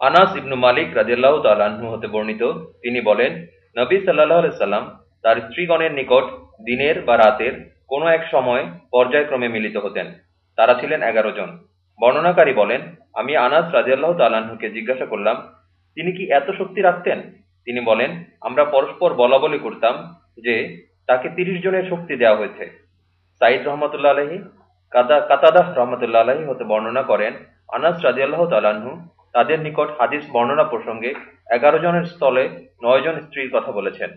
আনাস ইবনু মালিক রাজিয়াল্লাহ তাল্লাহ্ন হতে বর্ণিত, তিনি বলেন, নবী সাল্লাহ সাল্লাম তার স্ত্রীগণের নিকট দিনের বা রাতের কোনো এক সময় পর্যায়ক্রমে মিলিত হতেন। তারা ছিলেন এগারো জন। বর্ণনাকারী বলেন, আমি আনাস রাজিয়াল্লাহ তাল্লাহ্নকে জিজ্ঞাসা করলাম, তিনি কি এত শক্তি রাখতেন? তিনি বলেন, আমরা পরস্পর বলা বলি করতাম যে তাকে তিরিশ জনের শক্তি দেওয়া হয়েছে। সাইদ রহমতুল্লাহ আলহী কাদা, কাতাদাহ রহমতুল্লাহ আলহী হতে বর্ণনা করেন, আনাস রাজিয়াল্লাহ তালাহু তাদের নিকট হাদিস বর্ণনা প্রসঙ্গে এগারো জনের স্থলে নয় জন স্ত্রীর কথা বলেছেন।